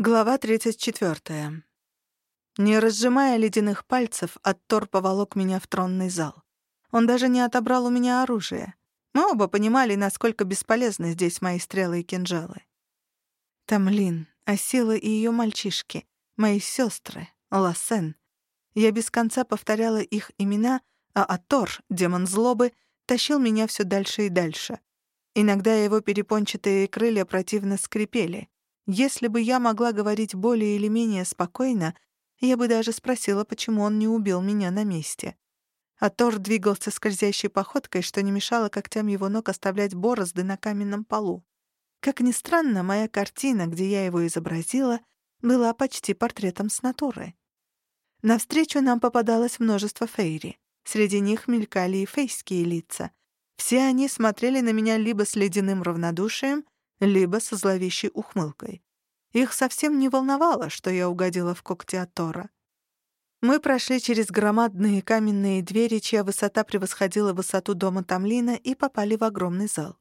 Глава 34. Не разжимая ледяных пальцев, Аттор поволок меня в тронный зал. Он даже не отобрал у меня оружие. Мы оба понимали, насколько бесполезны здесь мои стрелы и кинжалы. Тамлин, Асила и ее мальчишки, мои сестры, Лассен. Я без конца повторяла их имена, а Атор, демон злобы, тащил меня все дальше и дальше. Иногда его перепончатые крылья противно скрипели. Если бы я могла говорить более или менее спокойно, я бы даже спросила, почему он не убил меня на месте. А Тор двигался скользящей походкой, что не мешало когтям его ног оставлять борозды на каменном полу. Как ни странно, моя картина, где я его изобразила, была почти портретом с натуры. Навстречу нам попадалось множество фейри. Среди них мелькали и фейские лица. Все они смотрели на меня либо с ледяным равнодушием, либо со зловещей ухмылкой. Их совсем не волновало, что я угодила в когти от Тора. Мы прошли через громадные каменные двери, чья высота превосходила высоту дома Тамлина, и попали в огромный зал.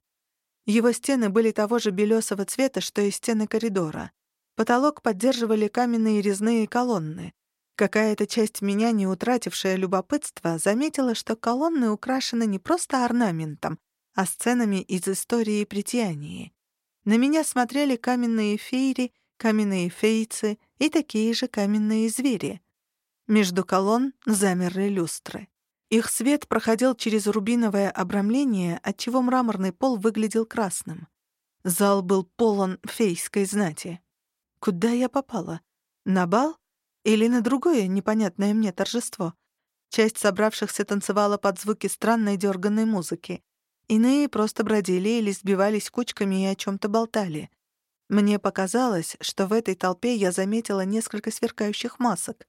Его стены были того же белесого цвета, что и стены коридора. Потолок поддерживали каменные резные колонны. Какая-то часть меня, не утратившая любопытства, заметила, что колонны украшены не просто орнаментом, а сценами из истории притянии. На меня смотрели каменные фейри, каменные фейцы и такие же каменные звери. Между колонн замерли люстры. Их свет проходил через рубиновое обрамление, отчего мраморный пол выглядел красным. Зал был полон фейской знати. Куда я попала? На бал? Или на другое непонятное мне торжество? Часть собравшихся танцевала под звуки странной дерганной музыки. Иные просто бродили или сбивались кучками и о чем-то болтали. Мне показалось, что в этой толпе я заметила несколько сверкающих масок.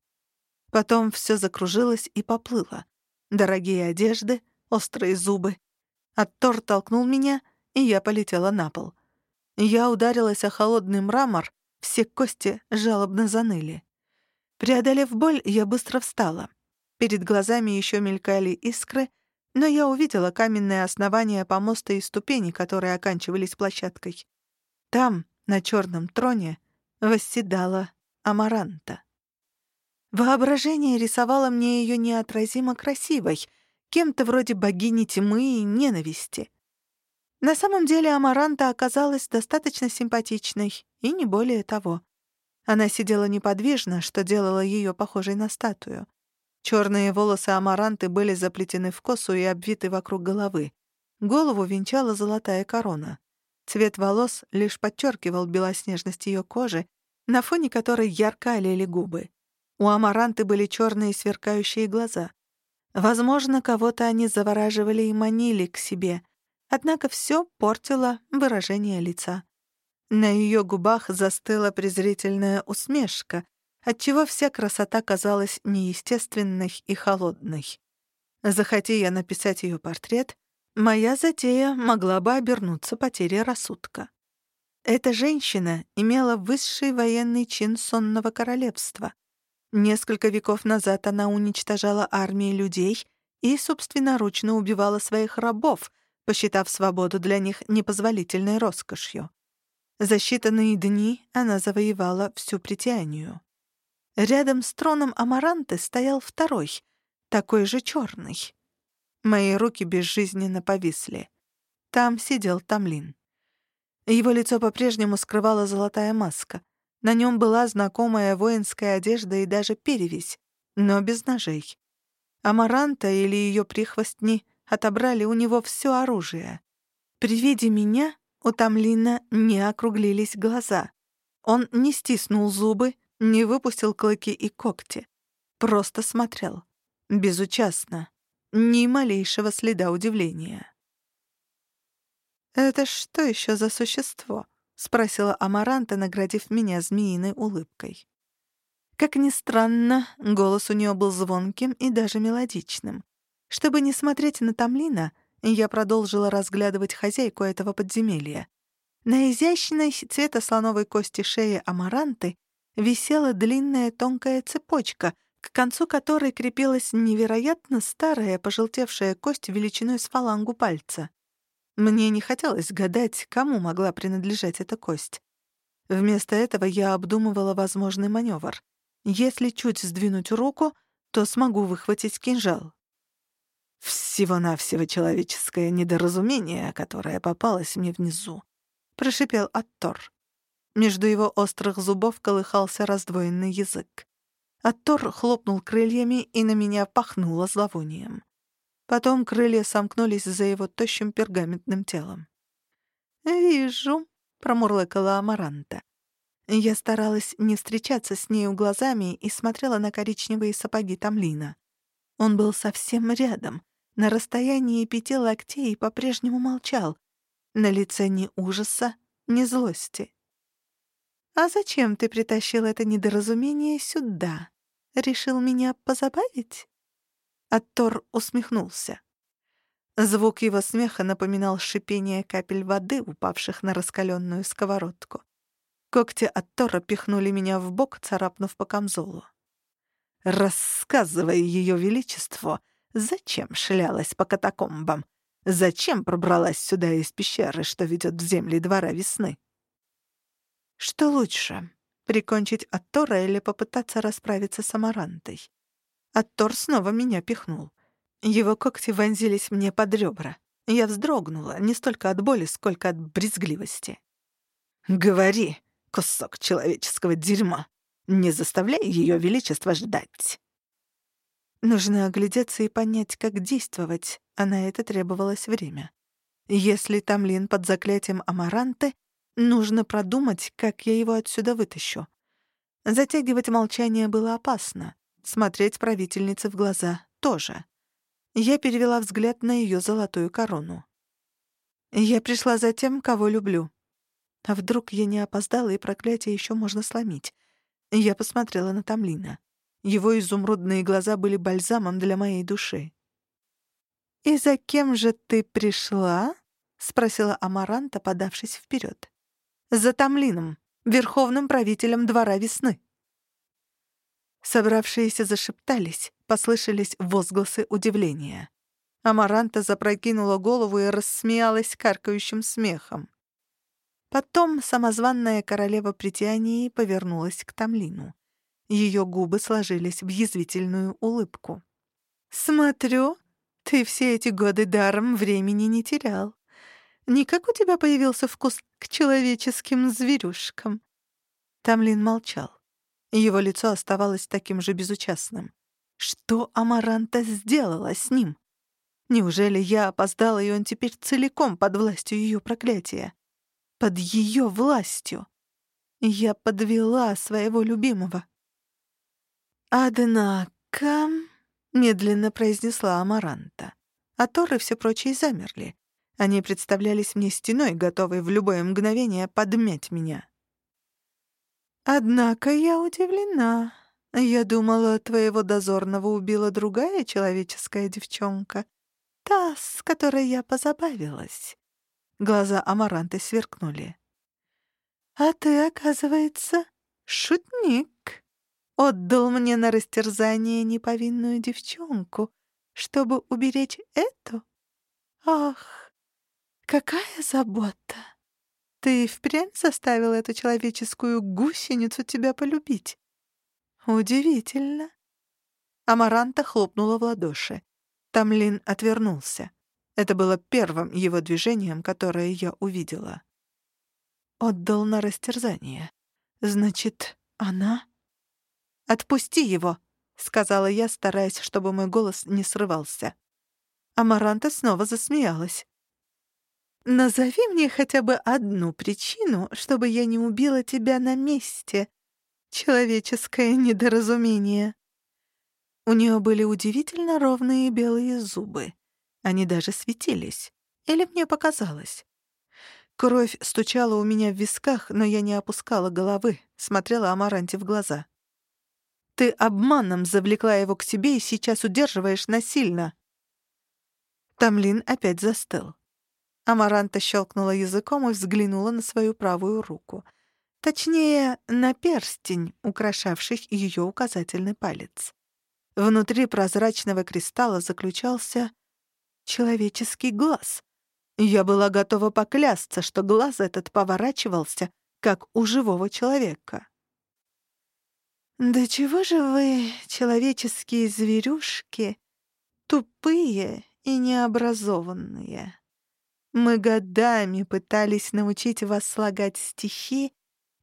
Потом все закружилось и поплыло. Дорогие одежды, острые зубы. Оттор толкнул меня, и я полетела на пол. Я ударилась о холодный мрамор, все кости жалобно заныли. Преодолев боль, я быстро встала. Перед глазами еще мелькали искры, но я увидела каменное основание помоста и ступени, которые оканчивались площадкой. Там, на черном троне, восседала Амаранта. Воображение рисовало мне ее неотразимо красивой, кем-то вроде богини тьмы и ненависти. На самом деле Амаранта оказалась достаточно симпатичной, и не более того. Она сидела неподвижно, что делало ее похожей на статую. Черные волосы амаранты были заплетены в косу и обвиты вокруг головы. Голову венчала золотая корона. Цвет волос лишь подчеркивал белоснежность ее кожи, на фоне которой ярко олели губы. У амаранты были черные сверкающие глаза. Возможно, кого-то они завораживали и манили к себе, однако все портило выражение лица. На ее губах застыла презрительная усмешка, отчего вся красота казалась неестественной и холодной. Захоти я написать ее портрет, моя затея могла бы обернуться потерей рассудка. Эта женщина имела высший военный чин сонного королевства. Несколько веков назад она уничтожала армии людей и собственноручно убивала своих рабов, посчитав свободу для них непозволительной роскошью. За считанные дни она завоевала всю притянию. Рядом с троном Амаранты стоял второй, такой же черный. Мои руки безжизненно повисли. Там сидел Тамлин. Его лицо по-прежнему скрывала золотая маска. На нем была знакомая воинская одежда и даже перевязь, но без ножей. Амаранта или ее прихвостни отобрали у него все оружие. При виде меня у Тамлина не округлились глаза. Он не стиснул зубы, не выпустил клыки и когти. Просто смотрел. Безучастно. Ни малейшего следа удивления. «Это что еще за существо?» — спросила Амаранта, наградив меня змеиной улыбкой. Как ни странно, голос у нее был звонким и даже мелодичным. Чтобы не смотреть на Тамлина, я продолжила разглядывать хозяйку этого подземелья. На изящной цвета слоновой кости шеи Амаранты висела длинная тонкая цепочка, к концу которой крепилась невероятно старая пожелтевшая кость величиной с фалангу пальца. Мне не хотелось гадать, кому могла принадлежать эта кость. Вместо этого я обдумывала возможный маневр. Если чуть сдвинуть руку, то смогу выхватить кинжал. «Всего-навсего человеческое недоразумение, которое попалось мне внизу», — прошипел Аттор. Между его острых зубов колыхался раздвоенный язык. Аттор хлопнул крыльями, и на меня пахнуло зловонием. Потом крылья сомкнулись за его тощим пергаментным телом. «Вижу», — промурлыкала Амаранта. Я старалась не встречаться с нею глазами и смотрела на коричневые сапоги Тамлина. Он был совсем рядом, на расстоянии пяти локтей и по-прежнему молчал. На лице ни ужаса, ни злости. «А зачем ты притащил это недоразумение сюда? Решил меня позабавить?» Аттор усмехнулся. Звук его смеха напоминал шипение капель воды, упавших на раскаленную сковородку. Когти от Тора пихнули меня в бок, царапнув по камзолу. «Рассказывай ее величество, зачем шлялась по катакомбам? Зачем пробралась сюда из пещеры, что ведет в земли двора весны?» «Что лучше, прикончить Аттора или попытаться расправиться с Амарантой?» Аттор снова меня пихнул. Его когти вонзились мне под ребра. Я вздрогнула, не столько от боли, сколько от брезгливости. «Говори, кусок человеческого дерьма, не заставляй Ее Величество ждать». Нужно оглядеться и понять, как действовать, а на это требовалось время. Если Тамлин под заклятием Амаранты, нужно продумать, как я его отсюда вытащу. Затягивать молчание было опасно, смотреть правительнице в глаза тоже. Я перевела взгляд на ее золотую корону. Я пришла за тем, кого люблю. А вдруг я не опоздала, и проклятие еще можно сломить? Я посмотрела на Тамлина. Его изумрудные глаза были бальзамом для моей души. «И за кем же ты пришла?» — спросила Амаранта, подавшись вперед. «За Тамлином, верховным правителем двора весны». Собравшиеся зашептались, послышались возгласы удивления. Амаранта запрокинула голову и рассмеялась каркающим смехом. Потом самозванная королева притянии повернулась к Тамлину. Ее губы сложились в язвительную улыбку. «Смотрю, ты все эти годы даром времени не терял. Никак у тебя появился вкус к человеческим зверюшкам?» Тамлин молчал. Его лицо оставалось таким же безучастным. Что Амаранта сделала с ним? Неужели я опоздала, и он теперь целиком под властью ее проклятия? Под ее властью? Я подвела своего любимого. «Однако...» — медленно произнесла Амаранта. А Торы все прочие замерли. Они представлялись мне стеной, готовой в любое мгновение подмять меня. «Однако я удивлена. Я думала, твоего дозорного убила другая человеческая девчонка. Та, с которой я позабавилась». Глаза Амаранты сверкнули. «А ты, оказывается, шутник. Отдал мне на растерзание неповинную девчонку, чтобы уберечь эту? Ах, какая забота!» Ты впрямь заставил эту человеческую гусеницу тебя полюбить? Удивительно. Амаранта хлопнула в ладоши. Тамлин отвернулся. Это было первым его движением, которое я увидела. Отдал на растерзание. Значит, она? «Отпусти его», — сказала я, стараясь, чтобы мой голос не срывался. Амаранта снова засмеялась. Назови мне хотя бы одну причину, чтобы я не убила тебя на месте. Человеческое недоразумение. У нее были удивительно ровные белые зубы. Они даже светились. Или мне показалось? Кровь стучала у меня в висках, но я не опускала головы, смотрела Амаранте в глаза. «Ты обманом завлекла его к себе и сейчас удерживаешь насильно». Тамлин опять застыл. Амаранта щелкнула языком и взглянула на свою правую руку. Точнее, на перстень, украшавший ее указательный палец. Внутри прозрачного кристалла заключался человеческий глаз. Я была готова поклясться, что глаз этот поворачивался, как у живого человека. «Да чего же вы, человеческие зверюшки, тупые и необразованные? Мы годами пытались научить вас слагать стихи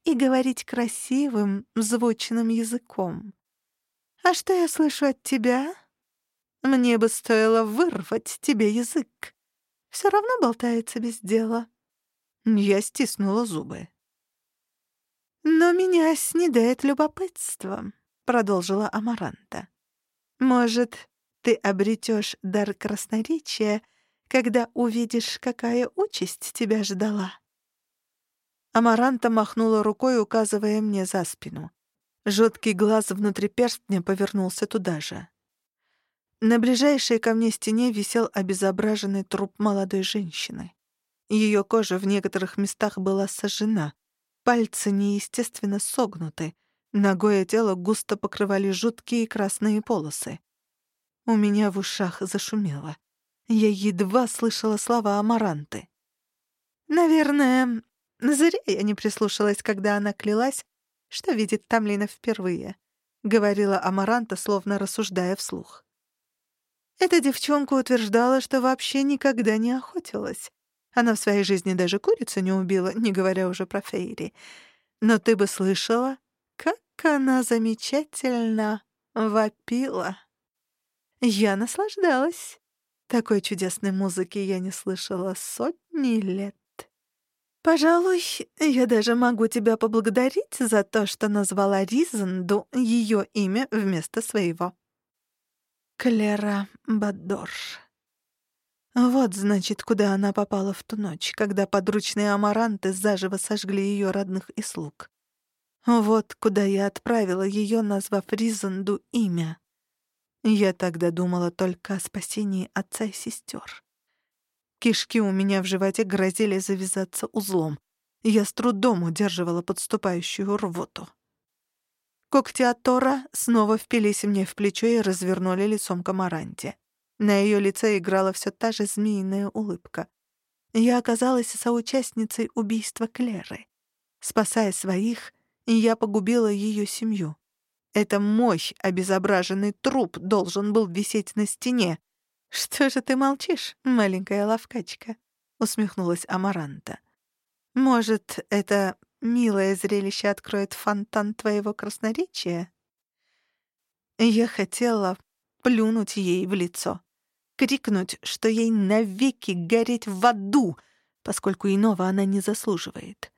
и говорить красивым, звучным языком. А что я слышу от тебя? Мне бы стоило вырвать тебе язык. Все равно болтается без дела». Я стиснула зубы. «Но меня снедает любопытство», — продолжила Амаранта. «Может, ты обретешь дар красноречия, когда увидишь, какая участь тебя ждала?» Амаранта махнула рукой, указывая мне за спину. Жуткий глаз внутри перстня повернулся туда же. На ближайшей ко мне стене висел обезображенный труп молодой женщины. Ее кожа в некоторых местах была сожжена, Пальцы неестественно согнуты. Ногое тело густо покрывали жуткие красные полосы. У меня в ушах зашумело. Я едва слышала слова Амаранты. Наверное, зря я не прислушалась, когда она клялась, что видит Тамлина впервые, — говорила Амаранта, словно рассуждая вслух. Эта девчонка утверждала, что вообще никогда не охотилась, она в своей жизни даже курицу не убила, не говоря уже про Фейри. Но ты бы слышала, как она замечательно вопила. Я наслаждалась. Такой чудесной музыки я не слышала сотни лет. Пожалуй, я даже могу тебя поблагодарить за то, что назвала Ризенду ее имя вместо своего. Клера Бадорш. Вот, значит, куда она попала в ту ночь, когда подручные амаранты заживо сожгли ее родных и слуг. Вот куда я отправила ее, назвав Ризанду имя. Я тогда думала только о спасении отца и сестер. Кишки у меня в животе грозили завязаться узлом. Я с трудом удерживала подступающую рвоту. Когти от Тора снова впились мне в плечо и развернули лицом к Амаранте. На ее лице играла все та же змеиная улыбка. Я оказалась соучастницей убийства Клеры. Спасая своих, я погубила ее семью. Это мой обезображенный труп должен был висеть на стене. «Что же ты молчишь, маленькая ловкачка?» — усмехнулась Амаранта. «Может, это милое зрелище откроет фонтан твоего красноречия?» Я хотела плюнуть ей в лицо крикнуть, что ей навеки гореть в аду, поскольку иного она не заслуживает.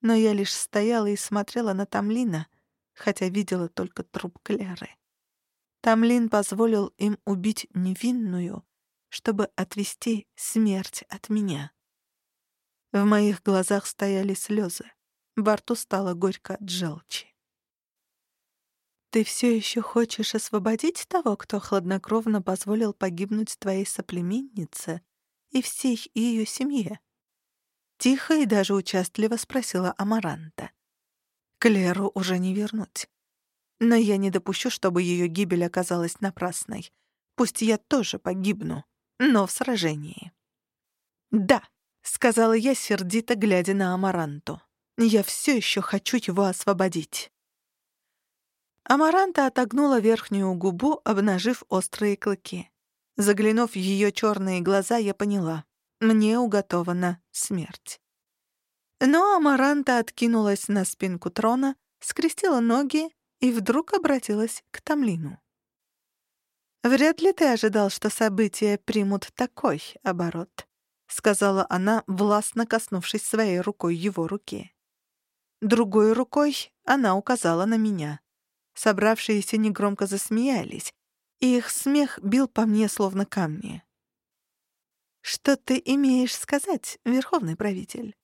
Но я лишь стояла и смотрела на Тамлина, хотя видела только труп Клеры. Тамлин позволил им убить невинную, чтобы отвести смерть от меня. В моих глазах стояли слезы, во стало горько от желчи. Ты все еще хочешь освободить того, кто хладнокровно позволил погибнуть твоей соплеменнице и всей ее семье? Тихо и даже участливо спросила Амаранта. Клеру уже не вернуть. Но я не допущу, чтобы ее гибель оказалась напрасной. Пусть я тоже погибну, но в сражении. «Да», — сказала я, сердито глядя на Амаранту. «Я все еще хочу его освободить». Амаранта отогнула верхнюю губу, обнажив острые клыки. Заглянув в ее черные глаза, я поняла — мне уготована смерть. Но Амаранта откинулась на спинку трона, скрестила ноги и вдруг обратилась к Тамлину. «Вряд ли ты ожидал, что события примут такой оборот», — сказала она, властно коснувшись своей рукой его руки. Другой рукой она указала на меня. Собравшиеся негромко засмеялись, и их смех бил по мне словно камни. «Что ты имеешь сказать, верховный правитель?»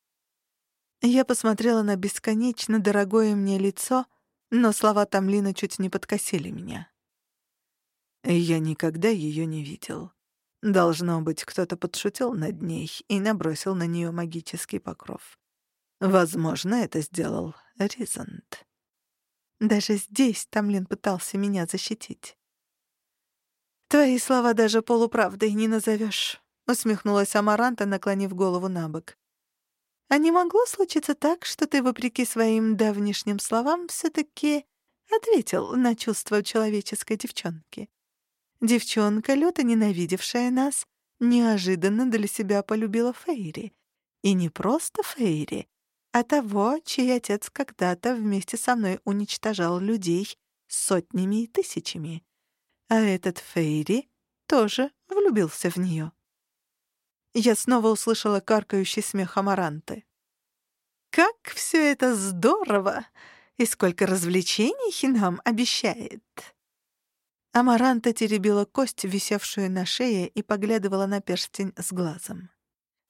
Я посмотрела на бесконечно дорогое мне лицо, но слова Тамлина чуть не подкосили меня. Я никогда ее не видел. Должно быть, кто-то подшутил над ней и набросил на нее магический покров. Возможно, это сделал Ризант. Даже здесь Тамлин пытался меня защитить. «Твои слова даже полуправдой не назовешь», — усмехнулась Амаранта, наклонив голову на бок. А не могло случиться так, что ты, вопреки своим давнишним словам, все-таки ответил на чувства человеческой девчонки? Девчонка, люто ненавидевшая нас, неожиданно для себя полюбила Фейри. И не просто Фейри, а того, чей отец когда-то вместе со мной уничтожал людей сотнями и тысячами. А этот Фейри тоже влюбился в нее. Я снова услышала каркающий смех Амаранты. «Как все это здорово! И сколько развлечений нам обещает!» Амаранта теребила кость, висевшую на шее, и поглядывала на перстень с глазом.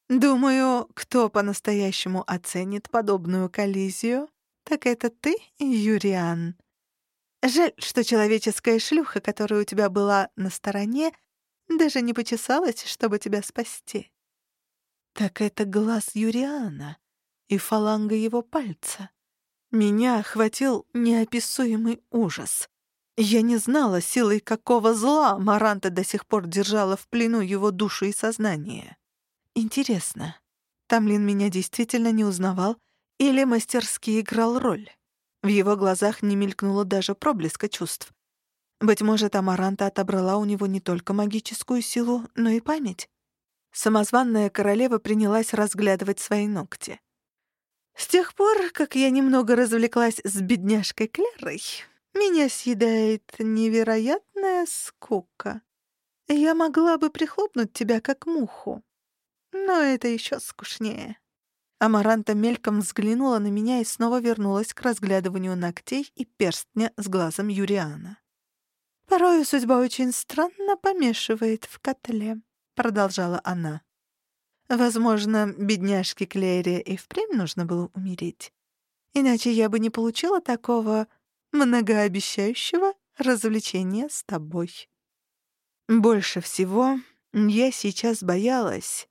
«Думаю, кто по-настоящему оценит подобную коллизию, так это ты, Юриан. Жаль, что человеческая шлюха, которая у тебя была на стороне, даже не почесалась, чтобы тебя спасти. Так это глаз Юриана и фаланга его пальца. Меня охватил неописуемый ужас. Я не знала, силой какого зла Маранта до сих пор держала в плену его душу и сознание. Интересно, Тамлин меня действительно не узнавал или мастерски играл роль? В его глазах не мелькнуло даже проблеска чувств. Быть может, Амаранта отобрала у него не только магическую силу, но и память. Самозванная королева принялась разглядывать свои ногти. С тех пор, как я немного развлеклась с бедняжкой Клерой, меня съедает невероятная скука. Я могла бы прихлопнуть тебя как муху, но это еще скучнее. Амаранта мельком взглянула на меня и снова вернулась к разглядыванию ногтей и перстня с глазом Юриана. «Порою судьба очень странно помешивает в котле», — продолжала она. «Возможно, бедняжке Клере и впрямь нужно было умереть. Иначе я бы не получила такого многообещающего развлечения с тобой. Больше всего я сейчас боялась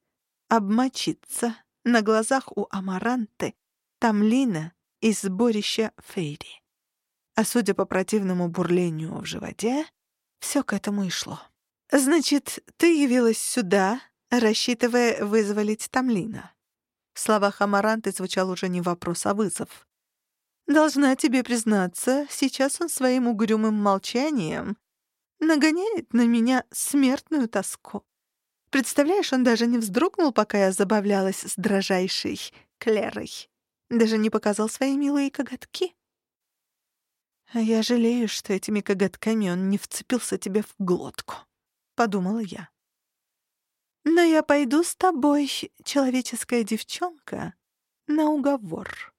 обмочиться на глазах у Амаранты, Тамлина и сборища Фейри. А судя по противному бурлению в животе, все к этому и шло. «Значит, ты явилась сюда, рассчитывая вызволить Тамлина?» В словах Амаранты звучал уже не вопрос, а вызов. «Должна тебе признаться, сейчас он своим угрюмым молчанием нагоняет на меня смертную тоску. Представляешь, он даже не вздрогнул, пока я забавлялась с дрожайшей Клерой. Даже не показал свои милые коготки. А я жалею, что этими коготками он не вцепился тебе в глотку, — подумала я. Но я пойду с тобой, человеческая девчонка, на уговор.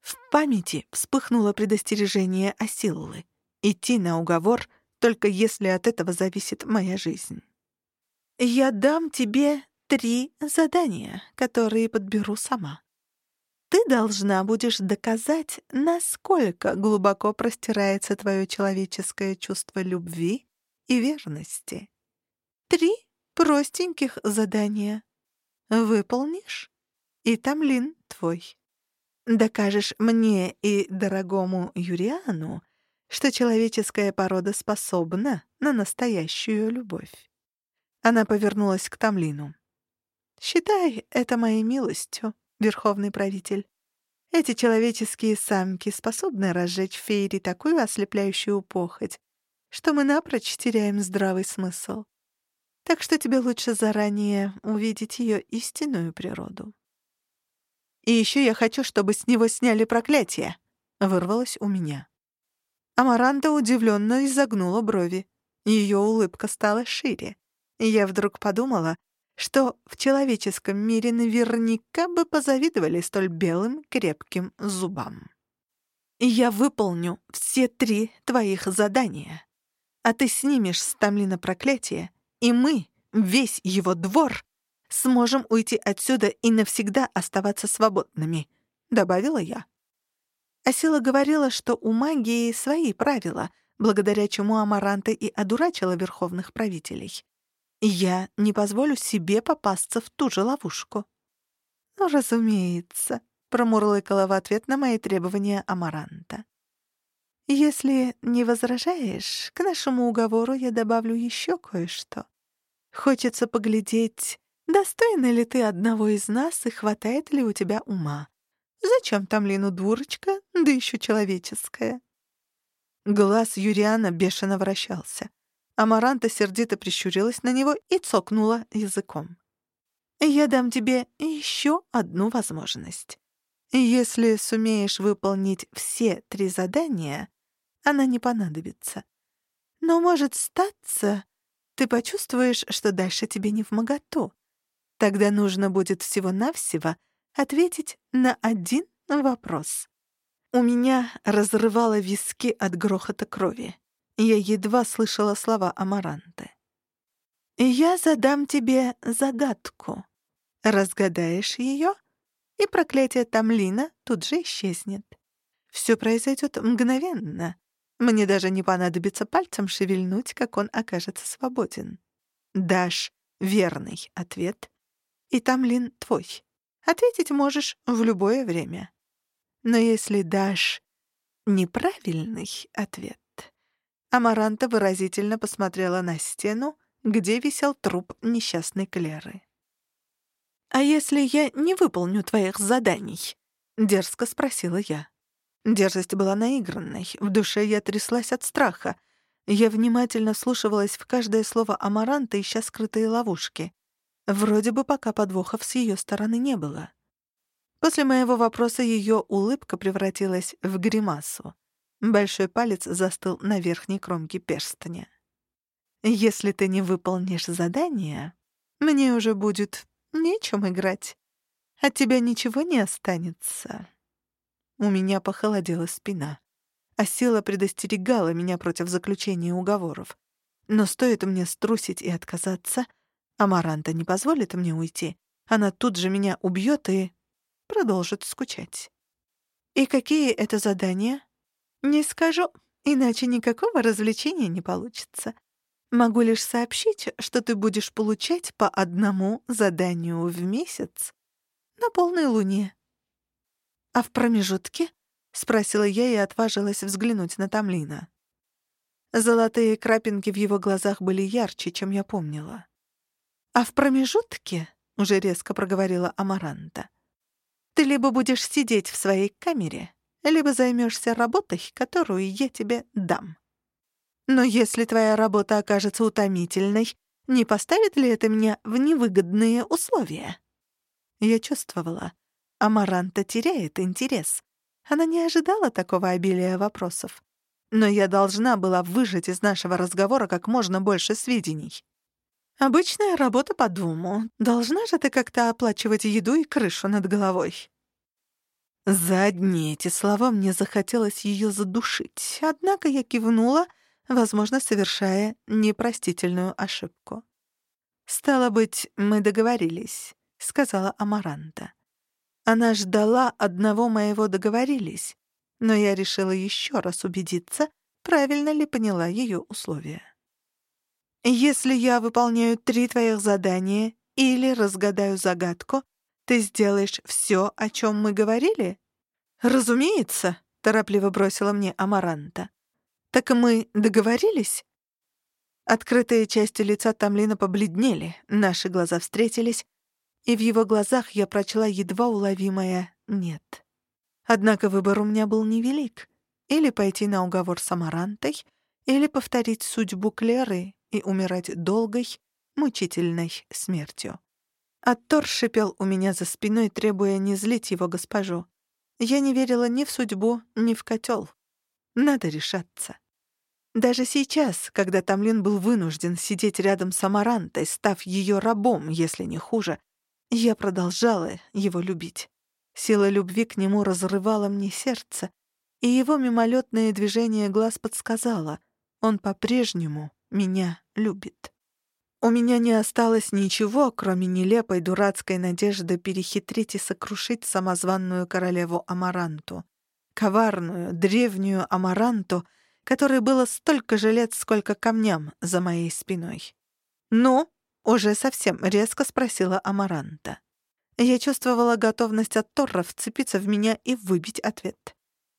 В памяти вспыхнуло предостережение Асиллы. Идти на уговор, только если от этого зависит моя жизнь. Я дам тебе три задания, которые подберу сама. Ты должна будешь доказать, насколько глубоко простирается твое человеческое чувство любви и верности. Три простеньких задания. Выполнишь, и Тамлин твой. Докажешь мне и дорогому Юриану, что человеческая порода способна на настоящую любовь. Она повернулась к Тамлину. «Считай это моей милостью, верховный правитель. Эти человеческие самки способны разжечь фейри такую ослепляющую похоть, что мы напрочь теряем здравый смысл. Так что тебе лучше заранее увидеть ее истинную природу». «И еще я хочу, чтобы с него сняли проклятие», — вырвалось у меня. Амаранта удивленно изогнула брови. Ее улыбка стала шире и я вдруг подумала, что в человеческом мире наверняка бы позавидовали столь белым крепким зубам. «Я выполню все три твоих задания, а ты снимешь с Тамлина проклятие, и мы, весь его двор, сможем уйти отсюда и навсегда оставаться свободными», — добавила я. Асила говорила, что у магии свои правила, благодаря чему Амаранта и одурачила верховных правителей. Я не позволю себе попасться в ту же ловушку. «Ну, разумеется», — промурлыкала в ответ на мои требования Амаранта. «Если не возражаешь, к нашему уговору я добавлю еще кое-что. Хочется поглядеть, Достойна ли ты одного из нас и хватает ли у тебя ума? Зачем там Лину дурочка, да еще человеческая?» Глаз Юриана бешено вращался. Амаранта сердито прищурилась на него и цокнула языком. «Я дам тебе еще одну возможность. Если сумеешь выполнить все три задания, она не понадобится. Но может статься, ты почувствуешь, что дальше тебе не в моготу. Тогда нужно будет всего-навсего ответить на один вопрос. У меня разрывало виски от грохота крови. Я едва слышала слова Амаранты. «Я задам тебе загадку. Разгадаешь ее, и проклятие Тамлина тут же исчезнет. Все произойдет мгновенно. Мне даже не понадобится пальцем шевельнуть, как он окажется свободен. Дашь верный ответ, и Тамлин твой. Ответить можешь в любое время. Но если дашь неправильный ответ... Амаранта выразительно посмотрела на стену, где висел труп несчастной Клеры. «А если я не выполню твоих заданий?» — дерзко спросила я. Дерзость была наигранной, в душе я тряслась от страха. Я внимательно слушалась в каждое слово Амаранта, ища скрытые ловушки. Вроде бы пока подвохов с ее стороны не было. После моего вопроса ее улыбка превратилась в гримасу. Большой палец застыл на верхней кромке перстня. «Если ты не выполнишь задание, мне уже будет нечем играть. От тебя ничего не останется». У меня похолодела спина, а сила предостерегала меня против заключения уговоров. Но стоит мне струсить и отказаться — Амаранта не позволит мне уйти. Она тут же меня убьет и продолжит скучать. И какие это задания? Не скажу, иначе никакого развлечения не получится. Могу лишь сообщить, что ты будешь получать по одному заданию в месяц на полной луне. А в промежутке? — спросила я и отважилась взглянуть на Тамлина. Золотые крапинки в его глазах были ярче, чем я помнила. «А в промежутке, — уже резко проговорила Амаранта, — ты либо будешь сидеть в своей камере, либо займешься работой, которую я тебе дам. Но если твоя работа окажется утомительной, не поставит ли это меня в невыгодные условия?» Я чувствовала. Амаранта теряет интерес. Она не ожидала такого обилия вопросов. Но я должна была выжать из нашего разговора как можно больше сведений. Обычная работа по дому. Должна же ты как-то оплачивать еду и крышу над головой. За одни эти слова мне захотелось ее задушить, однако я кивнула, возможно, совершая непростительную ошибку. «Стало быть, мы договорились», — сказала Амаранта. Она ждала одного моего «договорились», но я решила еще раз убедиться, правильно ли поняла ее условия. Если я выполняю три твоих задания или разгадаю загадку, ты сделаешь все, о чем мы говорили? Разумеется, торопливо бросила мне Амаранта. Так мы договорились? Открытые части лица Тамлина побледнели, наши глаза встретились, и в его глазах я прочла едва уловимое «нет». Однако выбор у меня был невелик. Или пойти на уговор с Амарантой, или повторить судьбу Клеры и умирать долгой, мучительной смертью. Аттор шипел у меня за спиной, требуя не злить его госпожу. Я не верила ни в судьбу, ни в котел. Надо решаться. Даже сейчас, когда Тамлин был вынужден сидеть рядом с Амарантой, став ее рабом, если не хуже, я продолжала его любить. Сила любви к нему разрывала мне сердце, и его мимолетное движение глаз подсказало — он по-прежнему меня любит. У меня не осталось ничего, кроме нелепой дурацкой надежды перехитрить и сокрушить самозванную королеву Амаранту. Коварную, древнюю Амаранту, которой было столько же лет, сколько камням за моей спиной. «Ну?» — уже совсем резко спросила Амаранта. Я чувствовала готовность от Торра вцепиться в меня и выбить ответ.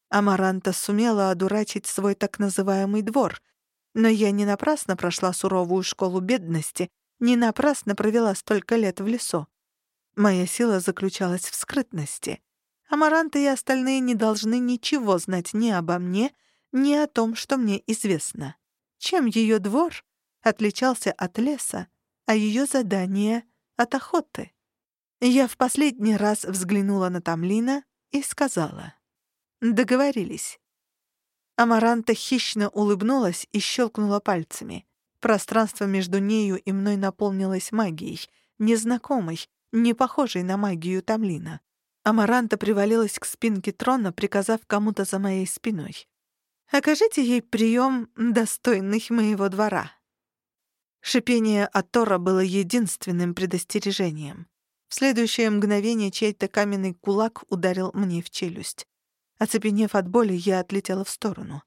Амаранта сумела одурачить свой так называемый двор — но я не напрасно прошла суровую школу бедности, не напрасно провела столько лет в лесу. Моя сила заключалась в скрытности. Амаранта и остальные не должны ничего знать ни обо мне, ни о том, что мне известно. Чем ее двор отличался от леса, а ее задание — от охоты? Я в последний раз взглянула на Тамлина и сказала. «Договорились». Амаранта хищно улыбнулась и щелкнула пальцами. Пространство между нею и мной наполнилось магией, незнакомой, не похожей на магию Тамлина. Амаранта привалилась к спинке трона, приказав кому-то за моей спиной. «Окажите ей прием, достойный моего двора». Шипение Атора было единственным предостережением. В следующее мгновение чей-то каменный кулак ударил мне в челюсть. Оцепенев от боли, я отлетела в сторону.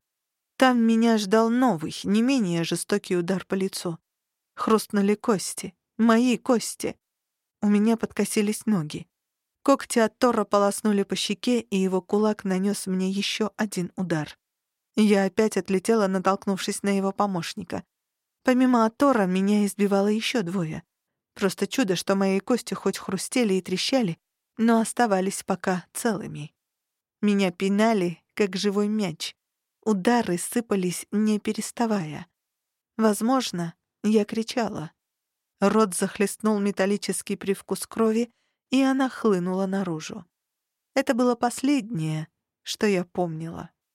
Там меня ждал новый, не менее жестокий удар по лицу. Хрустнули кости. Мои кости. У меня подкосились ноги. Когти от Тора полоснули по щеке, и его кулак нанес мне еще один удар. Я опять отлетела, натолкнувшись на его помощника. Помимо Атора, меня избивало еще двое. Просто чудо, что мои кости хоть хрустели и трещали, но оставались пока целыми. Меня пинали, как живой мяч. Удары сыпались, не переставая. Возможно, я кричала. Рот захлестнул металлический привкус крови, и она хлынула наружу. Это было последнее, что я помнила.